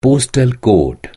postal code.